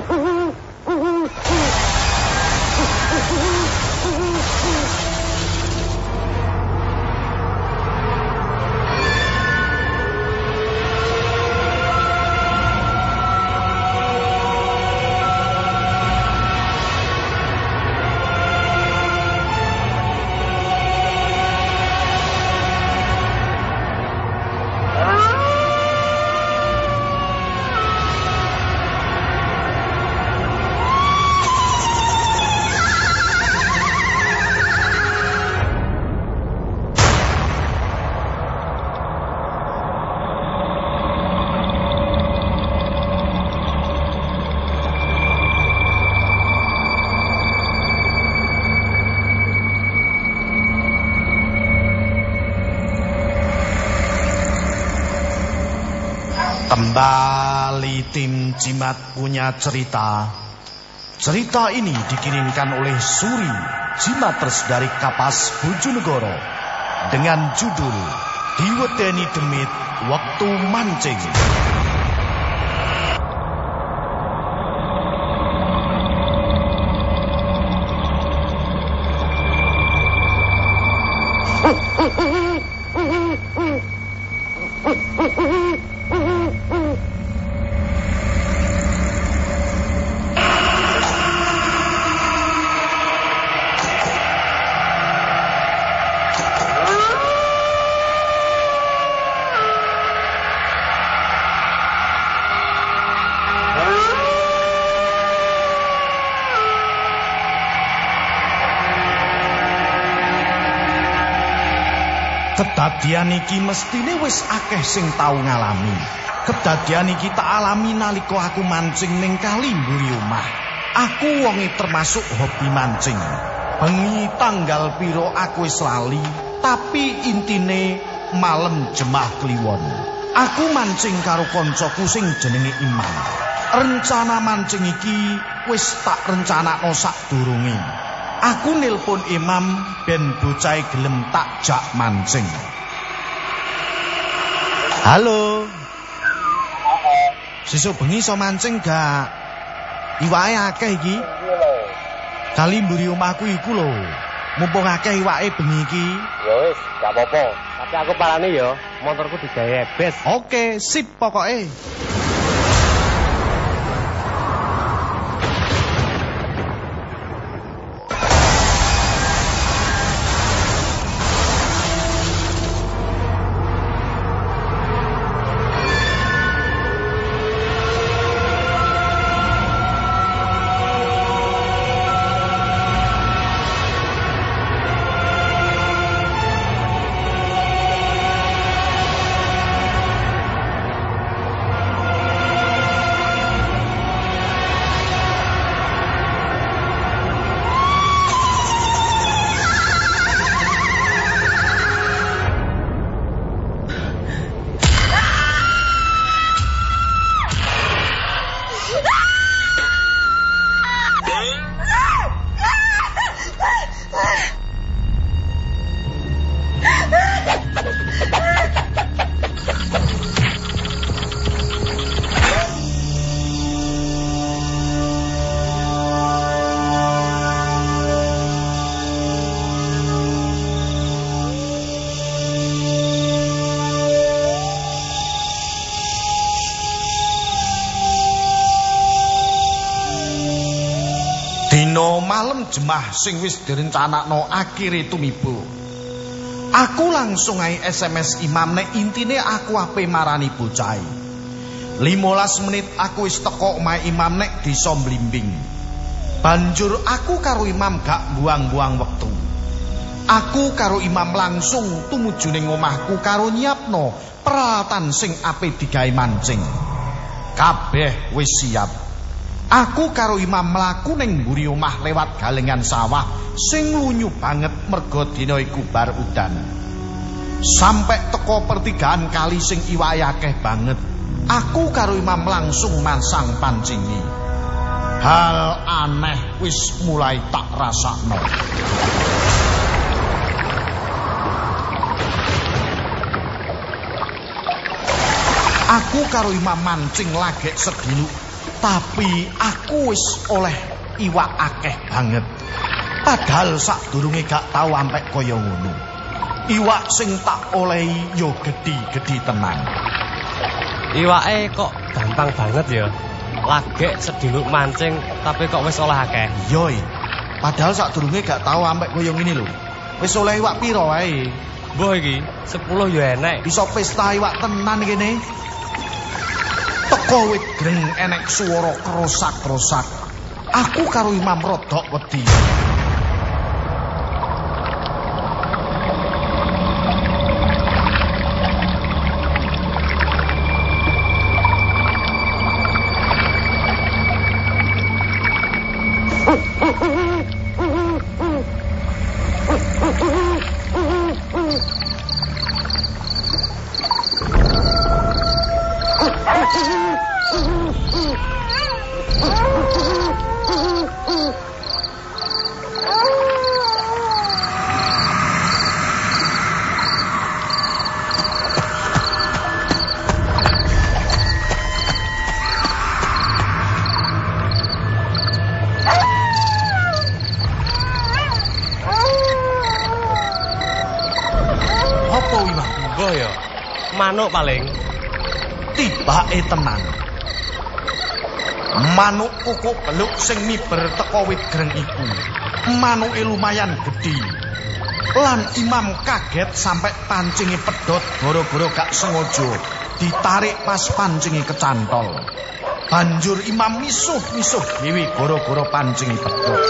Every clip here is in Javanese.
Uh-huh. Kembali tim Jimat punya cerita. Cerita ini dikirimkan oleh Suri Jimaters dari Kapas Bojonegoro dengan judul Diwedeni Demit Waktu Mancing. Kedadian iki mestine wis akeh sing tau ngalami. Kedadian iki tak alami nalika aku mancing ning kali mburi omah. Aku wonge termasuk hobi mancing. Bengi tanggal piro aku wis lali, tapi intine malam jemah kliwon. Aku mancing karo koncoku sing jenenge Imam. Rencana mancing iki wis tak rencanakno sadurunge. Aku nilpun imam ben bocah gelem tak jak mancing. Halo. Sesuk bengi iso mancing gak? Iwake akeh iki. Kali mburi omahku iku lho. Mumpung akeh iwake bengi iki. Ya wis, gak apa-apa. Tapi aku parani ya, motorku digawe. Oke, sip pokoke. Dina malem jemah sing wis direncanakno akhire tumiba. Aku langsung ae SMS Imam nek intine aku ape marani bocah. 15 menit aku wis teko omahe Imam nek desa Blimbing. Banjur aku karo Imam gak buang-buang wektu. Aku karo Imam langsung tumuju ning omahku karo nyiapno peralatan sing ape digawe mancing. Kabeh wis siap. Aku karo Imam mlaku ning mburi omah lewat galengan sawah sing lunyu banget merga dina iku bar udan. Sampai teko pertigaan kali sing iwake akeh banget. Aku karo Imam langsung masang pancingi. Hal aneh wis mulai tak rasakno. Aku karo Imam mancing lagek sediluk Tapi aku wis oleh iwak akeh banget. Padahal sadurunge gak tau ampek kaya ngono. Iwak sing tak olehi yo gedhi-gedhi tenan. Iwake kok gampang banget ya. Lagek sediluk mancing tapi kok wis oleh akeh. Yo, padahal sadurunge gak tau ampek kaya ngene lho. Wis oleh iwak pira wae? Mbah iki 10 ya enek. Bisa pesta iwak tenan kene. Teko wit greng enek swara kerosak-kerosak. Aku karo Imam rodok wedi. Mbah ya. Manuk paling. Tibake tenan. Manuk kuku beluk sing miber teko wit greng iku. Manuke lumayan gedhi. Lan Imam kaget sampai pancinge pedot gara-gara gak sengaja ditarik pas pancinge kecantol. Banjur Imam misuh-misuh dhewe gara-gara pancinge pedot.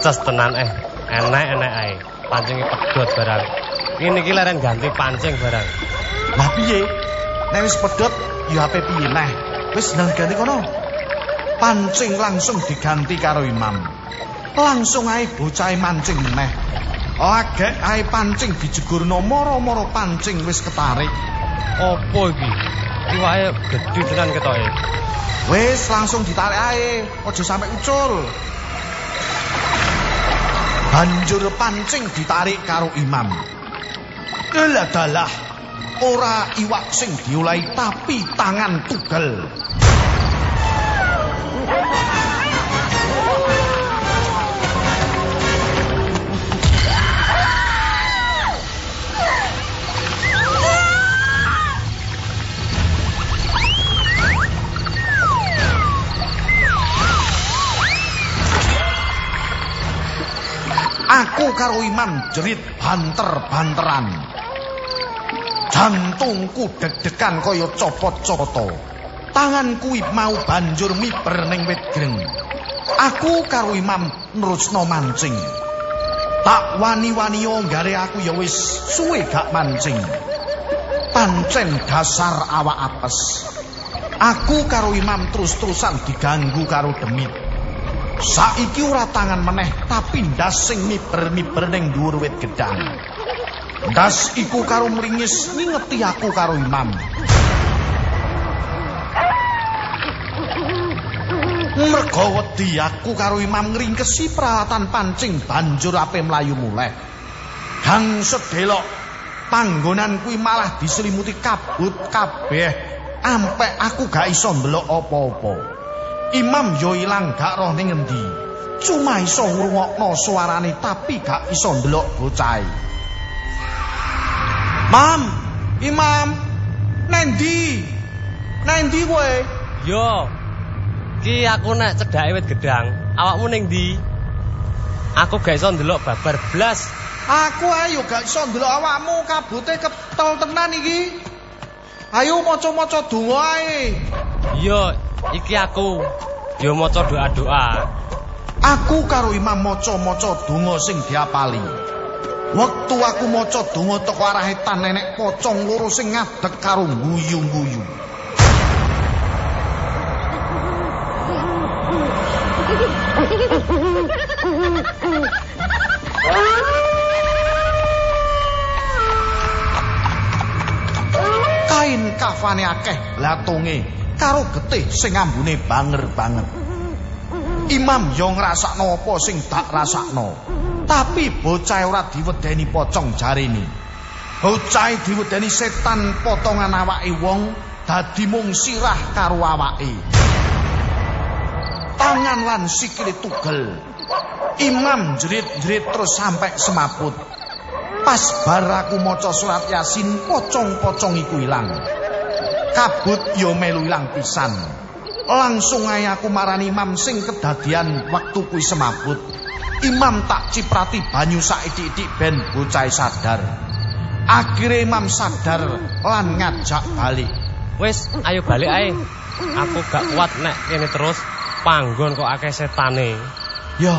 Ces tenan eh. Enek-enek ae. Pancinge pedhot barang. Ini iki leren ganti pancing barang. Lah piye? Nek wis pedhot ya ape piye neh? Wis nang ganti kono. Pancing langsung diganti karo Imam. Langsung ae bocah mancing meneh. Lagek ae pancing dijegurno moro-moro pancing wis ketarik. Apa iki? Iwake gedhe tenan ketoke. Wis langsung ditarik ae, aja sampe ucul. Banjur pancing ditarik karo Imam. Dalah dalah ora iwak sing diolahi tapi tangan tugel. Karo Imam jerit banter-banteran. Jantungku deg-degan kaya copot-copoto. Tanganku mau banjur miber ning wit greng. Aku karo Imam nerusno mancing. Tak wani-wani nggare aku ya wis suwe gak mancing. Pancen dasar awak apes. Aku karo Imam terus-terusan diganggu karo demit. Saiki ora tangan meneh tapi ndas sing miber-miber ning dhuwur wit gedang. Ndas iku karo mringis ngingeti aku karo Imam. Mergo wedi aku karo Imam ngringkesi peralatan pancing banjur ape mlayu muleh. Gang sedelok panggonan kuwi malah diselimuti kabut kabeh ampek aku gak iso ndelok apa-apa. Imam yo ilang gak roh ning endi. Cuma iso ngrungokno suarane tapi gak iso ndelok bocahe. Mam, Imam, nendi? Nendi kowe? Yo. Ki aku nek cedhake wit gedang, awakmu ning ndi? Aku gak iso ndelok babar blas. Aku ayo gak iso ndelok awakmu kabute ketol tenan iki. Ayo maca-maca donga ae. Yo, iki aku. Yo maca doa-doa. Aku karo Imam maca-maca donga sing diapali. Wektu aku maca donga teko arahe tan nenek pocong loro sing ngadeg karo guyu-guyu. Kain kafane akeh blatonge karo getih sing ambune banger banget. Imam yo ngrasakno apa sing tak rasakno. Tapi bocah ora diwedeni pocong jarene. Bocah diwedeni setan potongan awake wong dadi mung sirah karo awake. Tangan lan sikile tugel. Imam jerit-jerit terus sampai semaput. Pas bar aku maca surat Yasin, pocong-pocong iku ilang. Kabut yo melu ilang pisan. Langsung ae aku marani Imam sing kedadian waktu kuwi semaput. Imam tak ciprati banyu saiki-iki ben bocah sadar. Akhire Imam sadar lan ngajak balik. Wis, ayo balik ae. Aku gak kuat nek kene terus panggon kok akeh setane. Yo,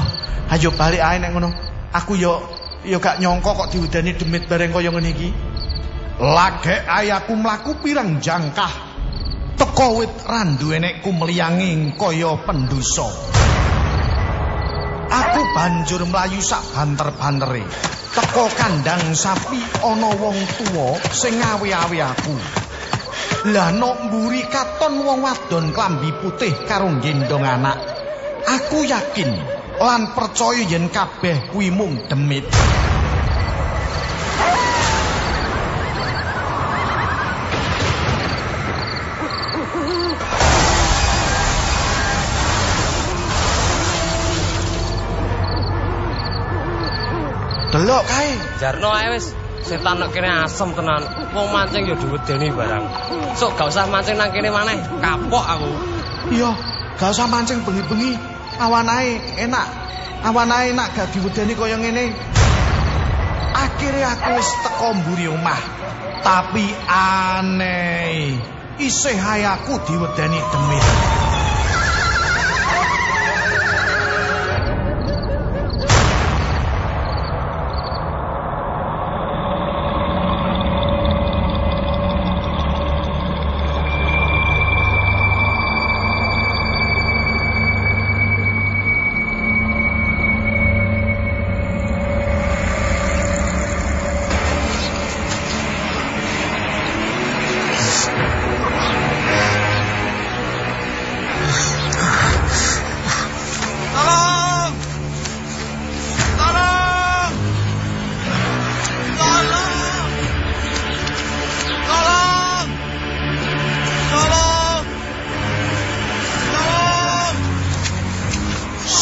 ayo balik ae nek ngono. Aku yo yo gak nyongko kok diudani demit bareng kaya ngene iki. Lagek ae aku mlaku pirang jangkah. Teko wit randu enek kumliyanging kaya pendusa. Aku banjur mlayu sak banter-bantere. Teko kandang sapi ana wong tuwa sing ngawe-awe aku. Lah nok mburi katon wong wadon klambi putih karo gendong anak. Aku yakin lan percaya yen kabeh kuwi mung demit. Delok kae. Jarno ae wis setan nek kene asem tenan. Wong mancing ya diwedeni barang. Sok gak usah mancing nang kene maneh. Kapok aku. Iya, gak usah mancing bengi-bengi. Awan ae enak. Awan ae enak gak diwedeni kaya ngene. Akhire aku wis teko mburi omah. Tapi aneh. Isih ae aku diwedeni demit.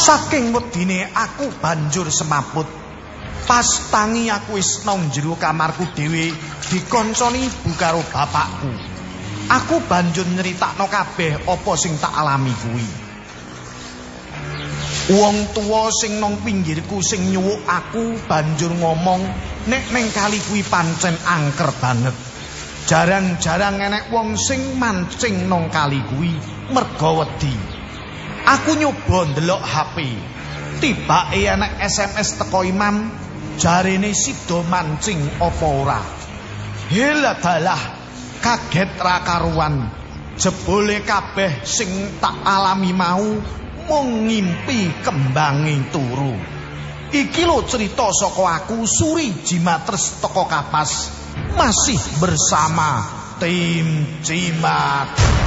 Saking wedine aku banjur semaput. Pas tangi aku wis nang jero kamarku dhewe dikonconi ibu karo bapakku. Aku banjur nyeritakno kabeh apa sing tak alami kuwi. Wong tuwa sing nang pinggirku sing nyuwuk aku banjur ngomong nek ning kali kuwi pancen angker banget. Jarang-jarang enek wong sing mancing nang kali kuwi merga wedi. Aku nyoba ndelok HP. Tibake enek SMS teko Imam, jarene sida mancing apa ora. Hela dalah, kaget ra karuan. Jebole kabeh sing tak alami mau mung ngimpi kembange turu. Iki lho cerita saka aku Suri Jimatres teko kapas masih bersama tim Jimat.